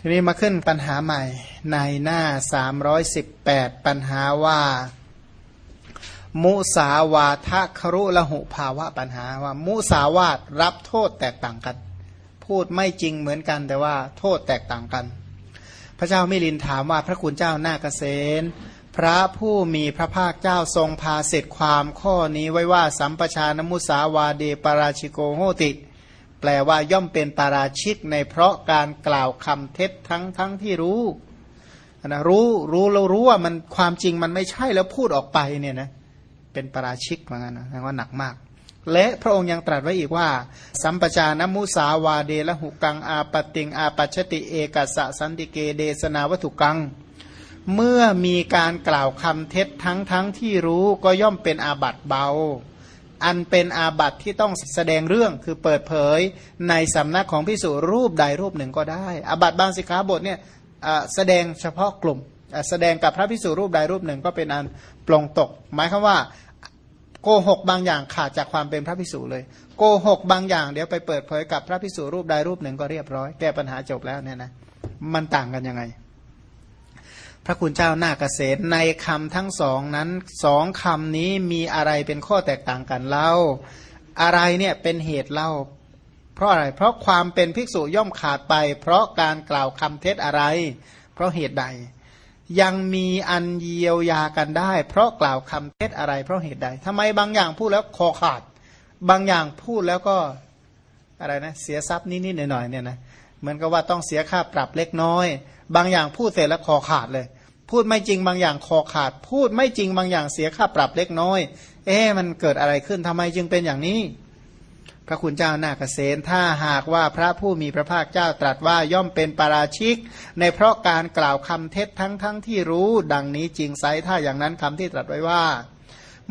ทีนี้มาขึ้นปัญหาใหม่ในหน้า 318 ปัญหาว่า มุสาวาทะครุละหุภาวะปัญหาว่า มุสาวาตรับโทษแตกต่างกัน พูดไม่จริงเหมือนกันแต่ว่าโทษแตกต่างกัน พระเจ้ามิลินถามว่าพระคุณเจ้าหน้าเกษณพระผู้มีพระภาคเจ้าทรงพาเสร็จความข้อนี้ไว้ว่าสัมปชานมุสาวาเดปราชิโกโหติ แปลว่าย่อมเป็นปาราชิกในเพราะการกล่าวคำเท็จทั้งทั้งที่รู้นะรู้รู้เรารู้ว่ามันความจริงมันไม่ใช่แล้วพูดออกไปเนี่ยนะเป็นปาราชิกเหมือนกันนะแปลว่าหนักมาก และพระองค์ยังตรัสไว้อีกว่า สัมปชานมุสาวาเดละหุกังอาปติงอาปัชติเอกัสสะสันติเกเดสนาวัตุกัง เมื่อมีการกล่าวคำเท็จทั้งทั้งที่รู้ก็ย่อมเป็นอาบัติเบา อันเป็นอาบัติที่ต้องแสดงเรื่องคือเปิดเผยในสำนักของพิสุรูปใดรูปหนึ่งก็ได้ อาบัติบางสิกขาบทเนี่ยแสดงเฉพาะกลุ่ม แสดงกับพระพิสุรูปใดรูปหนึ่งก็เป็นอันปลงตก หมายคือว่าโกหกบางอย่างขาดจากความเป็นพระพิสุเลย โกหกบางอย่างเดี๋ยวไปเปิดเผยกับพระพิสุรูปใดรูปหนึ่งก็เรียบร้อย แก้ปัญหาจบแล้วเนี่ยนะมันต่างกันยังไง พระคุณเจ้าหน้าเกษตรในคำทั้งสองนั้นสองคำนี้มีอะไรเป็นข้อแตกต่างกันเล่า อะไรเนี่ยเป็นเหตุเล่า เพราะอะไร เพราะความเป็นภิกษุย่อมขาดไป เพราะการกล่าวคำเท็จอะไร เพราะเหตุใด ยังมีอันเยียวยากันได้ เพราะกล่าวคำเท็จอะไร เพราะเหตุใดทำไมบางอย่างพูดแล้วคอขาด บางอย่างพูดแล้วก็อะไรนะเสียทรัพย์นิดๆหน่อยๆเนี่ยนะเหมือนกับว่าต้องเสียค่าปรับเล็กน้อย บางอย่างพูดเสร็จแล้วคอขาดเลย พูดไม่จริงบางอย่างคอขาด พูดไม่จริงบางอย่างเสียค่าปรับเล็กน้อย เอ๊ะมันเกิดอะไรขึ้นทำไมจึงเป็นอย่างนี้ พระคุณเจ้านาเกษตถ้าหากว่าพระผู้มีพระภาคเจ้าตรัสว่าย่อมเป็นปาราชิก ในเพราะการกล่าวคำเท็จทั้งทั้งที่รู้ดังนี้จริงไซถ้าอย่างนั้นคำที่ตรัสไว้ว่า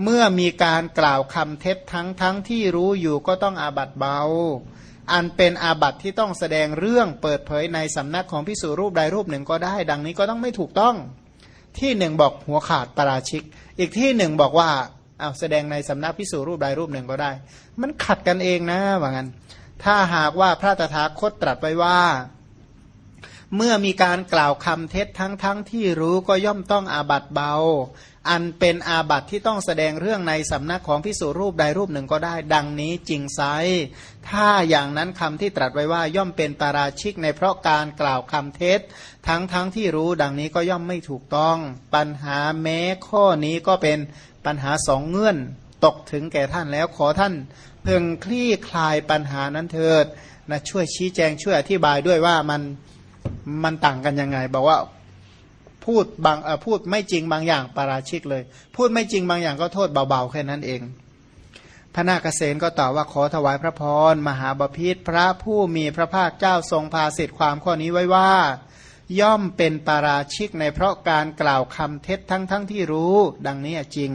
เมื่อมีการกล่าวคำเท็จทั้งทั้งที่รู้อยู่ก็ต้องอาบัตเบาอันเป็นอาบัติที่ต้องแสดงเรื่องเปิดเผยในสำนักของพิสูรรูปใดรูปหนึ่งก็ได้ ดังนี้ก็ต้องไม่ถูกต้อง ที่หนึ่งบอกหัวขาดปราชิก อีกที่หนึ่งบอกว่าเอาแสดงในสำนักพิสูรรูปใดรูปหนึ่งก็ได้ มันขัดกันเองนะว่างั้น ถ้าหากว่าพระตถาคตตรัสไว้ว่า เมื่อมีการกล่าวคำเท็จทั้งทั้งที่รู้ก็ย่อมต้องอาบัตเบา อันเป็นอาบัตที่ต้องแสดงเรื่องในสำนักของพิสูรรูปใดรูปหนึ่งก็ได้ ดังนี้จริงไซถ้าอย่างนั้นคำที่ตรัสไว้ว่าย่อมเป็นปาราชิกในเพราะการกล่าวคำเท็จ ทั้งทั้งที่รู้ดังนี้ก็ย่อมไม่ถูกต้อง ปัญหาแม้ข้อนี้ก็เป็นปัญหาสองเงื่อนตกถึงแก่ท่านแล้วขอท่านเพ่งคลี่คลายปัญหานั้นเถิดนะช่วยชี้แจงช่วยอธิบายด้วยว่ามัน มันต่างกันยังไง บอกว่าพูดบางพูดไม่จริงบางอย่างปาราชิกเลย พูดไม่จริงบางอย่างก็โทษเบาๆแค่นั้นเอง พระนาคเษนก็ตอบว่าขอถวายพระพรมหาบพิษพระผู้มีพระภาคเจ้าทรงพาสิทธิความข้อนี้ไว้ว่า ย่อมเป็นปาราชิกในเพราะการกล่าวคำเท็จทั้งทั้งที่รู้ ดังนี้จริง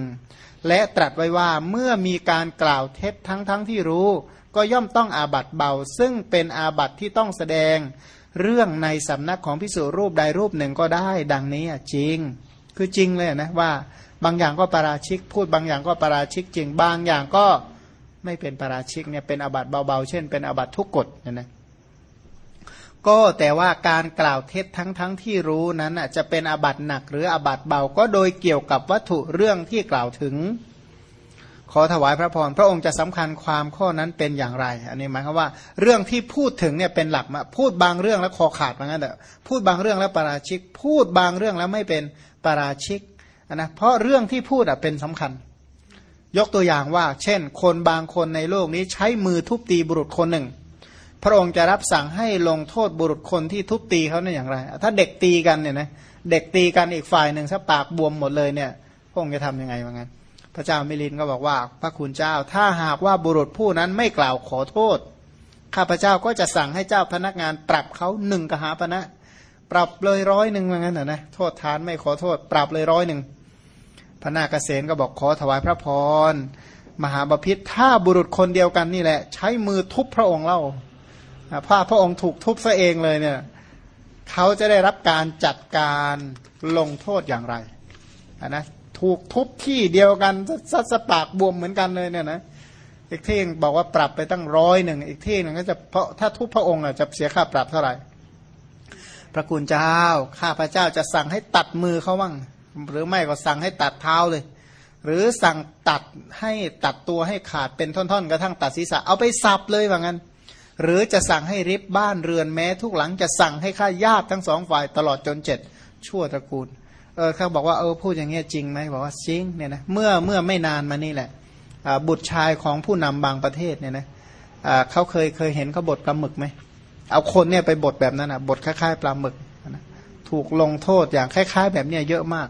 และตรัสไว้ว่าเมื่อมีการกล่าวเท็จทั้งทั้งที่รู้ ก็ย่อมต้องอาบัตเบา ซึ่งเป็นอาบัตที่ต้องแสดง เรื่องในสำนักของพิสุรูปใดรูปหนึ่งก็ได้ ดังนี้จริง คือจริงเลยนะว่า บางอย่างก็ปราชิก พูดบางอย่างก็ปราชิกจริง บางอย่างก็ไม่เป็นปราชิกเนี่ยเป็นอบัตเบาๆ เช่น เป็นอบัตทุกกฎเนี่ยนะก็แต่ว่าการกล่าวเท็จทั้งทั้งที่รู้นั้นจะเป็นอบัตหนักหรืออบัตเบาก็โดยเกี่ยวกับวัตถุเรื่องที่กล่าวถึง ขอถวายพระพรพระองค์จะสำคัญความข้อนั้นเป็นอย่างไร อันนี้หมายความว่า เรื่องที่พูดถึงเนี่ยเป็นหลักมาพูดบางเรื่องแล้วคอขาดเหมือนกันเถอะพูดบางเรื่องแล้วปราชิก พูดบางเรื่องแล้วไม่เป็นปราชิกนะเพราะเรื่องที่พูดอะเป็นสำคัญ ยกตัวอย่างว่า เช่น คนบางคนในโลกนี้ใช้มือทุบตีบุรุษคนหนึ่ง พระองค์จะรับสั่งให้ลงโทษบุรุษคนที่ทุบตีเขาเนี่ยอย่างไร ถ้าเด็กตีกันเนี่ยนะเด็กตีกันอีกฝ่ายหนึ่งถ้าปากบวมหมดเลยเนี่ยพระองค์จะทํำยังไงว่างั้น พระเจ้ามิลินก็บอกว่า พระคุณเจ้า ถ้าหากว่าบุรุษผู้นั้นไม่กล่าวขอโทษ ข้าพเจ้าก็จะสั่งให้เจ้าพนักงานปรับเขาหนึ่งกหาปณะปรับเลยร้อยหนึ่งว่างั้นนะโทษทานไม่ขอโทษ ปรับเลยร้อยหนึ่งพระนาคเษนก็บอกขอถวายพระพรมหาบพิษถ้าบุรุษคนเดียวกันนี่แหละ ใช้มือทุบพระองค์เล่าพระพระองค์ถูกทุบซะเองเลยเนี่ยเขาจะได้รับการจัดการลงโทษอย่างไรนะ ถูกทุบที่เดียวกันสัสปากบวมเหมือนกันเลยเนี่ยนะอีกที่บอกว่าปรับไปตั้งร้อยหนึ่งอีกที่หนึ่งก็จะเพราะถ้าทุบพระองค์อะจะเสียค่าปรับเท่าไหร่ พระคุณเจ้าข้าพระเจ้าจะสั่งให้ตัดมือเขาบ้างหรือไม่ก็สั่งให้ตัดเท้าเลย หรือสั่งตัดให้ตัดตัวให้ขาดเป็นท่อนๆกระทั่งตัดศีรษะเอาไปสับเลยว่างั้น หรือจะสั่งให้ริบบ้านเรือนแม้ ทุกหลังจะสั่งให้ฆ่าญาติทั้งสองฝ่ายตลอดจนเจ็ดชั่วตระกูล เออเขาบอกว่าเออพูดอย่างเงี้ยจริงไหมบอกว่าจริงเนี่ยนะเมื่อเมื่อไม่นานมานี่แหละบุตรชายของผู้นำบางประเทศเนี่ยนะเขาเคยเคยเห็นเขาบดปลาหมึกไหมเอาคนเนี่ยไปบดแบบนั้นอะบดคล้ายๆปลาหมึกนะถูกลงโทษอย่างคล้าย ๆ แบบเนี้ยเยอะมาก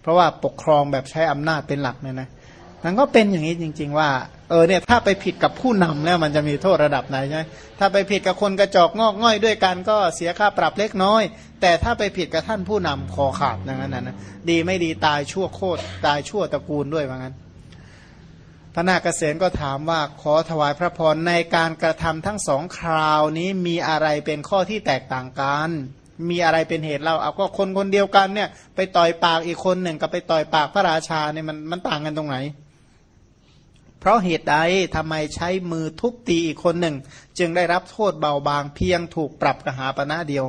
เพราะว่าปกครองแบบใช้อำนาจเป็นหลักเนี่ยนะนั่นก็เป็นอย่างนี้จริง ๆ ว่า เออเนี่ยถ้าไปผิดกับผู้นำแล้วมันจะมีโทษระดับไหนใช่ไหมถ้าไปผิดกับคนกระจอกงอกง่อยด้วยกันก็เสียค่าปรับเล็กน้อย แต่ถ้าไปผิดกับท่านผู้นำคอขาดอย่างนั้นนะดีไม่ดีตายชั่วโคตรตายชั่วตระกูลด้วยว่างั้น พระนาคเษนก็ถามว่าขอถวายพระพรในการกระทำทั้งสองคราวนี้มีอะไรเป็นข้อที่แตกต่างกันมีอะไรเป็นเหตุเราเอาก็คนคนเดียวกันเนี่ย ไปต่อยปากอีกคนหนึ่งกับไปต่อยปากพระราชาเนี่ยมันมันต่างกันตรงไหน เพราะเหตุใดทำไมใช้มือทุบตีอีกคนหนึ่ง จึงได้รับโทษเบาบางเพียงถูกปรับกระหาปณะเดียว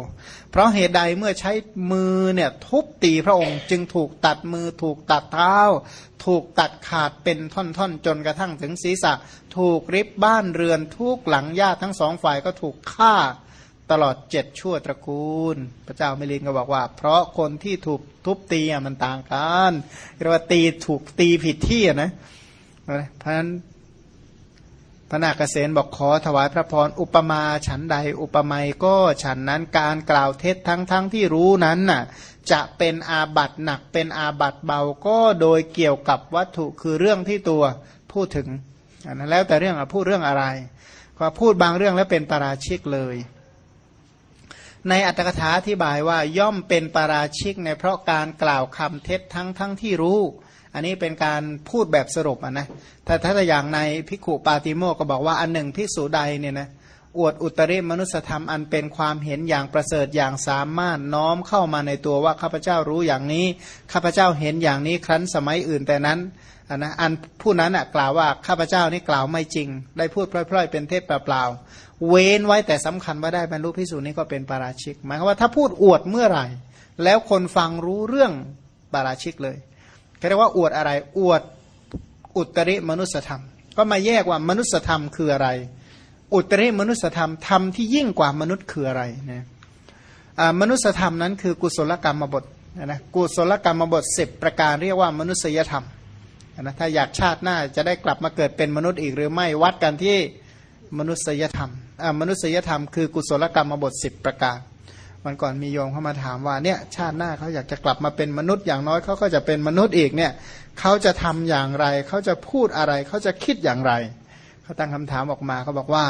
เพราะเหตุใดเมื่อใช้มือเนี่ยทุบตีพระองค์ จึงถูกตัดมือถูกตัดเท้า ถูกตัดขาดเป็นท่อนๆ จนกระทั่งถึงศีรษะ ถูกริบบ้านเรือนทุกหลังญาติทั้งสองฝ่ายก็ถูกฆ่าตลอดเจ็ดชั่วตระกูล พระเจ้ามิลินก็บอกว่า เพราะคนที่ถูกทุบตีมันต่างกันเรียกว่าตีถูกตีผิดที่นะ เพราะฉะนั้นพระนาคเษนบอกขอถวายพระพรอุปมาฉันใดอุปไมยก็ฉันนั้นการกล่าวเท็จทั้งทั้งที่รู้นั้นน่ะจะเป็นอาบัตหนักเป็นอาบัตเบาก็โดยเกี่ยวกับวัตถุคือเรื่องที่ตัวพูดถึงอันนั้นแล้วแต่เรื่องพูดเรื่องอะไรก็พูดบางเรื่องแล้วเป็นปาราชิกเลย ในอัตถกถาอธิบายว่าย่อมเป็นปาราชิกในเพราะการกล่าวคำเท็จทั้งทั้งที่รู้ อันนี้เป็นการพูดแบบสรุปอะนะถ้าถ้าอย่างในพิขุปาติโมก็บอกว่าอันหนึ่งพิสูใดเนี่ยนะอวดอุตริมนุสธรรมอันเป็นความเห็นอย่างประเสริฐอย่างสามารถน้อมเข้ามาในตัวว่าข้าพเจ้ารู้อย่างนี้ข้าพเจ้าเห็นอย่างนี้ครั้นสมัยอื่นแต่นั้นอันนะอันผู้นั้นอะกล่าวว่าข้าพเจ้านี่กล่าวไม่จริง ได้พูดพล่อยๆ เป็นเทศเปล่าๆเว้นไว้แต่สำคัญว่าได้บรรลุพิสูจน์นี้ก็เป็นปาราชิก หมายความว่าถ้าพูดอวดเมื่อไหร่ แล้วคนฟังรู้เรื่องปาราชิกเลย เรียกว่าอวดอะไร อวดอุตริมนุสธรรม ก็มาแยกว่ามนุสธรรมคืออะไร อุตริมนุสธรรมธรรมที่ยิ่งกว่ามนุษย์คืออะไรนะมนุสธรรมนั้นคือกุศลกรรมบทนะกุศลกรรมบทสิบประการเรียกว่ามนุษยธรรมนะถ้าอยากชาติหน้าจะได้กลับมาเกิดเป็นมนุษย์อีกหรือไม่วัดกันที่มนุษยธรรมมนุษยธรรมคือกุศลกรรมบทสิบประการ มันก่อนมีโยมเข้ามาถามว่าเนี่ยชาติหน้าเขาอยากจะกลับมาเป็นมนุษย์อย่างน้อยเขาก็จะเป็นมนุษย์อีกเนี่ยเขาจะทำอย่างไรเขาจะพูดอะไรเขาจะคิดอย่างไรเขาตั้งคำถามออกมาเขาบอกว่า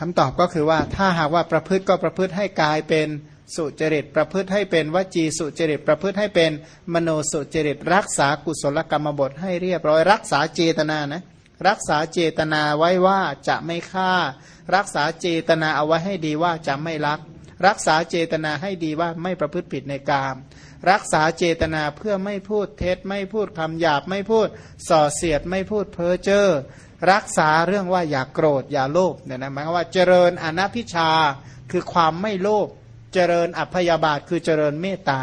คำตอบก็คือว่าถ้าหากว่าประพฤติก็ประพฤติให้กายเป็นสุจริตประพฤติให้เป็นวจีสุจริตประพฤติให้เป็นมโนสุจริตรักษากุศลกรรมบทให้เรียบร้อย รักษาเจตนานะ รักษาเจตนาไว้ว่าจะไม่ฆ่า รักษาเจตนาเอาไว้ให้ดีว่าจะไม่ลัก รักษาเจตนาให้ดีว่าไม่ประพฤติผิดในกาม รักษาเจตนาเพื่อไม่พูดเท็จไม่พูดคำหยาบไม่พูดส่อเสียดไม่พูดเพ้อเจ้อรักษาเรื่องว่าอย่ากโกรธอย่าโลภเนี่ยนะหมายว่าเจริญอนัพิชาคือความไม่โลภเจริญอัพยาบาทคือเจริญเมตตา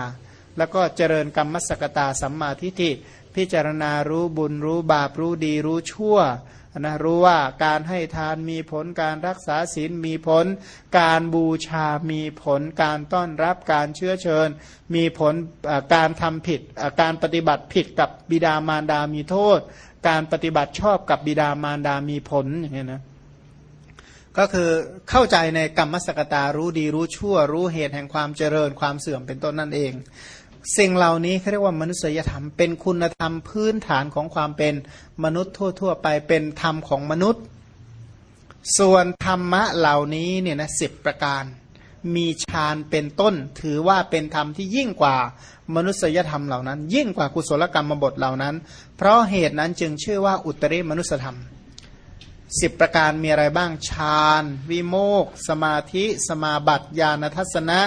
แล้วก็เจริญกรรมสกตาสัมมาทิฏฐิ พิจารณารู้บุญรู้บาปรู้ดีรู้ชั่วนะรู้ว่าการให้ทานมีผลการรักษาศีลมีผล การบูชามีผล การต้อนรับการเชื้อเชิญ มีผลการทำผิดการปฏิบัติผิดกับบิดามารดามีโทษ การปฏิบัติชอบกับบิดามารดามีผลอย่างนี้นะก็คือเข้าใจในกรรมสกตารู้ดีรู้ชั่ว รู้เหตุแห่งความเจริญความเสื่อมเป็นต้นนั่นเอง สิ่งเหล่านี้เขาเรียกว่ามนุษยธรรม เป็นคุณธรรมพื้นฐานของความเป็นมนุษย์ทั่ว ๆ ไปเป็นธรรมของมนุษย์ ส่วนธรรมะเหล่านี้เนี่ยนะสิบประการ มีฌานเป็นต้น ถือว่าเป็นธรรมที่ยิ่งกว่ามนุษยธรรมเหล่านั้น ยิ่งกว่ากุศลกรรมบทเหล่านั้น เพราะเหตุนั้นจึงชื่อว่าอุตริมนุสธรรมสิบประการมีอะไรบ้างฌานวิโมกสมาธิ สมาบัติญาณทัศนะ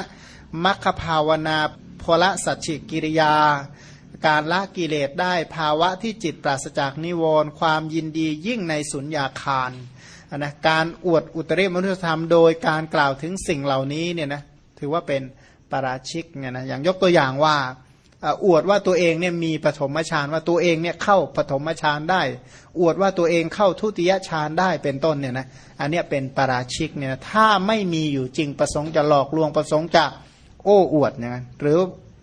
มัคคภาวนา ละสัจฉิกิริยา การละกิเลสได้ภาวะที่จิตปราศจากนิวรณ์ความยินดียิ่งในสุญญาคารนะการอวดอุตริมนุษยธรรมโดยการกล่าวถึงสิ่งเหล่านี้เนี่ยนะถือว่าเป็นปราชิกเนี่ยนะอย่างยกตัวอย่างว่าอวดว่าตัวเองเนี่ยมีปฐมฌานว่าตัวเองเนี่ยเข้าปฐมฌานได้ อวดว่าตัวเองเข้าทุติยฌานได้เป็นต้นเนี่ยนะอันเนี้ยเป็นปราชิกเนี่ยถ้าไม่มีอยู่จริงประสงค์จะหลอกลวงประสงค์จะ โอ้อวดเนี่ยหรือ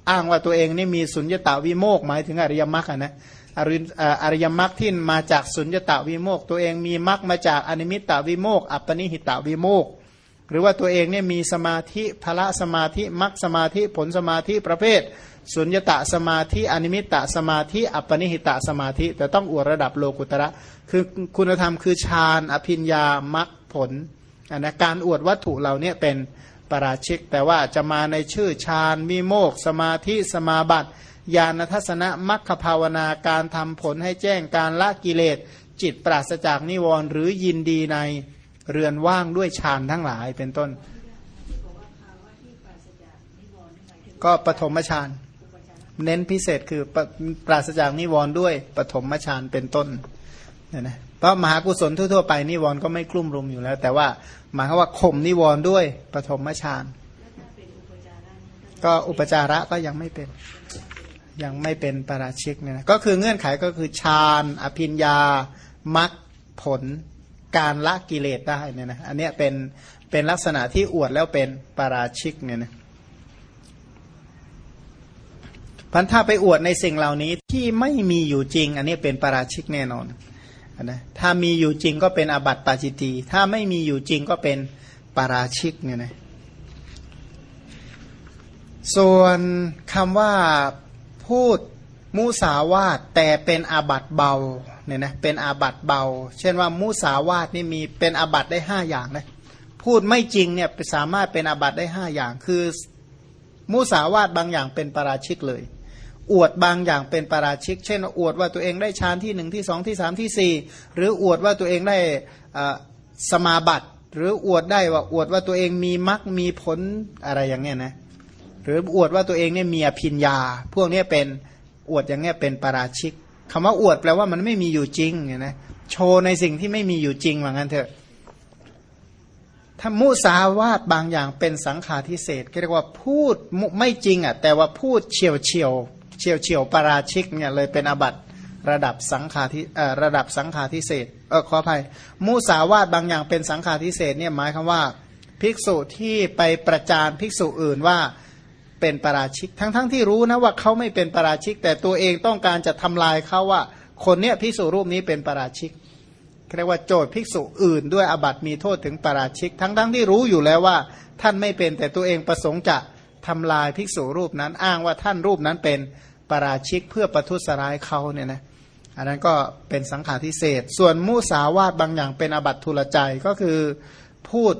อ้างว่าตัวเองนี่มีสุญญตาวิโมกข์หมายถึงอริยมรรคนะอริอริยมรรคที่มาจากสุญญตาวิโมกข์ตัวเองมีมรรคมาจากอนิมิตตาวิโมกข์อัปปณิหิตาวิโมกข์หรือว่าตัวเองเนี่ยมีสมาธิพละสมาธิมรรคสมาธิผลสมาธิประเภท สุญญตาสมาธิอนิมิตตสมาธิ อัปปณิหิตาสมาธิ แต่ต้องอวดระดับโลกุตระ คือคุณธรรมคือฌานอภิญญามรรคผลอันนะการอวดวัตถุเหล่านี้เป็น ปราชิก แต่ว่าจะมาในชื่อฌานมีโมกสมาธิสมาบัติญาณทัศนะมัคคภาวนาการทำผลให้แจ้งการละกิเลส จิตปราศจากนิวรณ์หรือยินดีในเรือนว่างด้วยฌานทั้งหลายเป็นต้น ก็ปฐมฌานเน้นพิเศษคือปราศจากนิวรณ์ด้วยปฐมฌานเป็นต้นเนี่ยนะ เพราะมหากุศลทั่วๆไปนิวรณ์ก็ไม่กลุ่มรุมอยู่แล้ว แต่ว่าหมายความว่าข่มนิวรณ์ด้วยปฐมฌานก็อุปจาระก็ยังไม่เป็นยังไม่เป็นปราชิกเนี่ยนะก็คือเงื่อนไขก็คือฌานอภิญญามรรคผลการละกิเลสได้เนี่ยนะอันนี้เป็นเป็นลักษณะที่อวดแล้วเป็นปราชิกเนี่ยนะพันถ้าไปอวดในสิ่งเหล่านี้ที่ไม่มีอยู่จริง อันนี้เป็นปาราชิกแน่นอน นะถ้ามีอยู่จริงก็เป็นอาบัติปาจิตตีย์ถ้าไม่มีอยู่จริงก็เป็นปาราชิกเนี่ยนะส่วนคำว่าพูดมุสาวาทแต่เป็นอาบัติเบาเนี่ยนะเป็นอาบัติเบา เช่นว่ามุสาวาทนี่มีเป็นอาบัติได้ห้าอย่างนะพูดไม่จริงเนี่ยสามารถเป็นอาบัติได้ห้าอย่าง คือมุสาวาตบางอย่างเป็นปราชิกเลย อวดบางอย่างเป็นปราชิก เช่น อวดว่าตัวเองได้ฌานที่หนึ่งที่สองที่สามที่สี่หรืออวดว่าตัวเองได้สมาบัติ หรืออวดได้ว่าอวดว่าตัวเองมีมรรคมีผลอะไรอย่างเงี้ยนะหรืออวดว่าตัวเองเนี่ยมีอภิญญา พวกนี้เป็นอวดอย่างเงี้ยเป็นปราชิกคำว่าอวดแปลว่ามันไม่มีอยู่จริงเนี่ยนะโชว์ในสิ่งที่ไม่มีอยู่จริงว่างั้นเถอะถ้ามุสาวาทบางอย่างเป็นสังขาทิเศษก็เรียกว่าพูดไม่จริงอะแต่ว่าพูดเฉียวเฉียว เฉียวเฉียวปราชิกเนี่ยเลยเป็นอบัตระดับสังขาทิระดับสังขาทิเศษเออขออภัย มุสาวาทบางอย่างเป็นสังขาทิเศษเนี่ยหมายคำว่า ภิกษุที่ไปประจานภิกษุอื่นว่าเป็นปราชิก ทั้งๆทที่รู้นะว่าเขาไม่เป็นปราชิก แต่ตัวเองต้องการจะทำลายเขาว่า คนเนี้ยภิกษุรูปนี้เป็นปราชิกเรียกว่าโจทย์ภิกษุอื่น ด้วยอบัตมีโทษถึงปราชิก ทั้งๆทที่รู้อยู่แล้วว่า ท่านไม่เป็นแต่ตัวเองประสงค์จะ ทำลายภิกษุรูปนั้น อ้างว่าท่านรูปนั้นเป็นปราชิกเพื่อประทุษร้ายเขาเนี่ยนะอันนั้นก็เป็นสังขารทิเศษ ส่วนมุสาวาตบางอย่างเป็นอบัตทุลใจก็คือพูด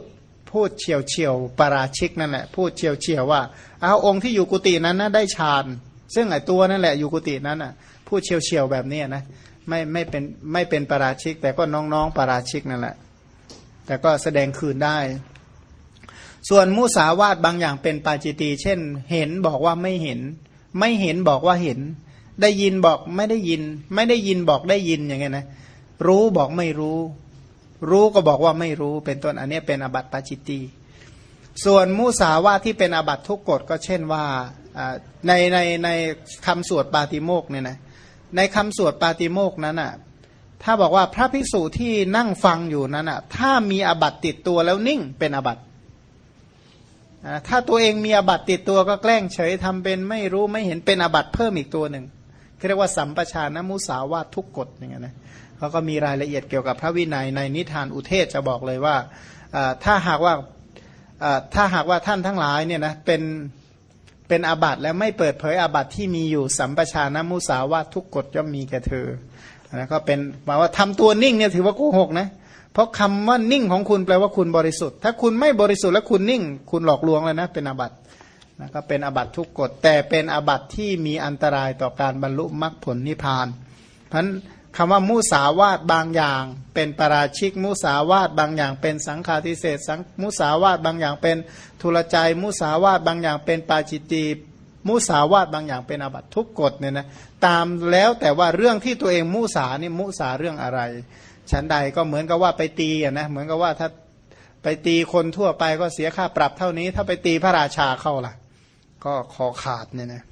พูดเฉียวเฉียวปราชิกนั่นแหละพูดเฉียวเฉียวว่าเอาองค์ที่อยู่กุฏินั้นนะได้ฌานซึ่งไอตัวนั่นแหละอยู่กุฏินั้นอะพูดเฉียวเฉียวแบบนี้นะไม่ไม่เป็นไม่เป็นปราชิก แต่ก็น้องๆปราชิกนั่นแหละ แต่ก็แสดงคืนได้ ส่วนมุสาวาตบางอย่างเป็นปาจิตี เช่น เห็นบอกว่าไม่เห็น ไม่เห็นบอกว่าเห็น ได้ยินบอกไม่ได้ยิน ไม่ได้ยินบอกได้ยินอย่างเงี้ยนะ รู้บอกไม่รู้ รู้ก็บอกว่าไม่รู้ เป็นต้นอันนี้เป็นอบัติปาจิตตีส่วนมุสาวาที่เป็นอบัติทุกกฎก็เช่นว่าในในในคำสวดปาติโมกเนี่ยนะในคำสวดปาติโมกนั้นอะถ้าบอกว่าพระภิกษุที่นั่งฟังอยู่นั้นอะถ้ามีอบัติติดตัวแล้วนิ่งเป็นอบัติ ถ้าตัวเองมีอบัตติดตัวก็แกล้งเฉยทำเป็นไม่รู้ไม่เห็นเป็นอบัตเพิ่มอีกตัวหนึ่งเรียกว่าสัมปชานมุสาวาทุกกฎอย่างเงี้ยนะเขาก็มีรายละเอียดเกี่ยวกับพระวินัยในนิทานอุเทศจะบอกเลยว่าถ้าหากว่าถ้าหากว่าท่านทั้งหลายเนี่ยนะเป็นเป็นอาบัตแล้วไม่เปิดเผยอาบัตที่มีอยู่สัมปชานมุสาวาทุกกฎย่อมมีแก่เธอนะก็เป็นหมายว่าทำตัวนิ่งเนี่ยถือว่าโกหกนะเพราะคำว่านิ่งของคุณแปลว่าคุณบริสุทธิ์ ถ้าคุณไม่บริสุทธิ์แล้วคุณนิ่ง คุณหลอกลวงเลยนะเป็นอาบัตนะก็เป็นอาบัตทุกกฎแต่เป็นอาบัตที่มีอันตรายต่อการบรรลุมรรคผลนิพพาน เพราะคำว่ามุสาวาตบางอย่าง เป็นปราชิกมุสาวาตบางอย่าง เป็นสังฆาทิเศษสังมุสาวาตบางอย่าง เป็นทุลใจมุสาวาตบางอย่าง เป็นปาจิตีมุสาวาตบางอย่างเป็นอาบัตทุกกฎเนี่ยนะตามแล้วแต่ว่าเรื่องที่ตัวเองมุสานี่มุสาเรื่องอะไร ชั้นใดก็เหมือนกับว่าไปตีอะนะเหมือนกับว่าถ้าไปตีคนทั่วไปก็เสียค่าปรับเท่านี้ ถ้าไปตีพระราชาเข้าล่ะ ก็คอขาดเนี่ยนะ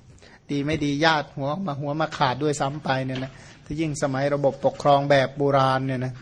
ดีไม่ดีญาติหัวมาหัวมาขาดด้วยซ้ำไปเนี่ยนะที่ยิ่งสมัยระบบปกครองแบบโบราณเนี่ยนะ